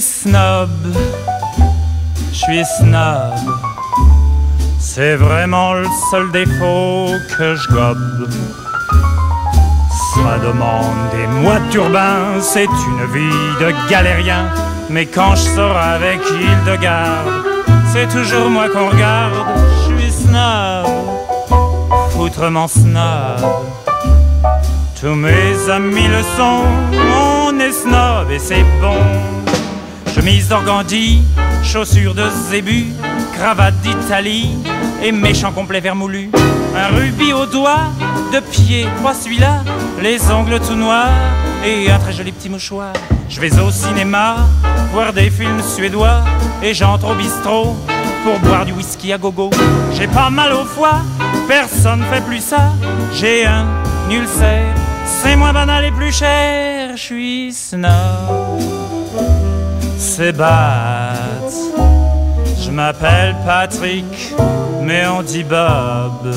suis snob, je suis snob. C'est vraiment le seul défaut que je gobe. Ça demande des mois de turbin, c'est une vie de galérien. Mais quand je sors avec Hildegarde, c'est toujours moi qu'on regarde. Je suis snob, foutrement snob. Tous mes amis le sont, on est snob et c'est bon. Chemise d'organdi, chaussures de zébu, cravate d'Italie et méchant complet vermoulu. Un rubis au doigt, de pied, pas celui-là, les ongles tout noirs et un très joli petit mouchoir. Je vais au cinéma, voir des films suédois et j'entre au bistrot pour boire du whisky à gogo. J'ai pas mal au foie, personne fait plus ça. J'ai un ulcère, c'est moins banal et plus cher. Je suis snob, Je m'appelle Patrick, mais on dit Bob.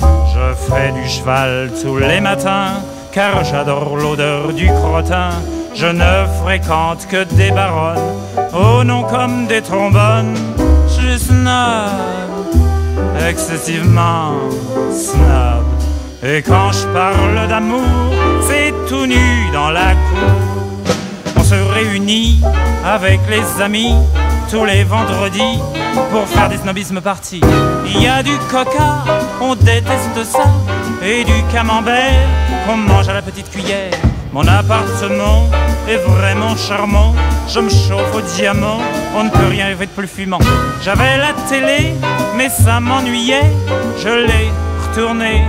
Je fais du cheval tous les matins, car j'adore l'odeur du crottin. Je ne fréquente que des baronnes, au nom comme des trombones. Je snob, excessivement snob. Et quand je parle d'amour, c'est tout nu dans la cour. Avec les amis tous les vendredis pour faire des snobismes partis. Il y a du coca, on déteste ça, et du camembert qu'on mange à la petite cuillère. Mon appartement est vraiment charmant, je me chauffe au diamant, on ne peut rien rêver de plus fumant. J'avais la télé, mais ça m'ennuyait, je l'ai retourné.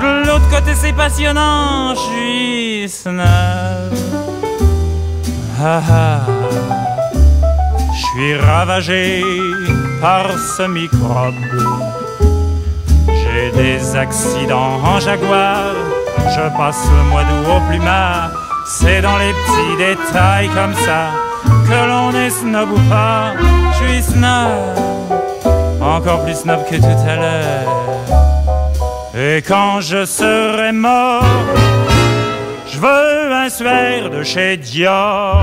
De l'autre côté c'est passionnant, je suis snob. Ah ah. Je suis ravagé par ce microbe. J'ai des accidents en jaguar. Je passe le mois d'août au plumard. C'est dans les petits détails comme ça que l'on est snob ou pas. Je suis snob, encore plus snob que tout à l'heure. Et quand je serai mort, je veux un suaire de chez Dior.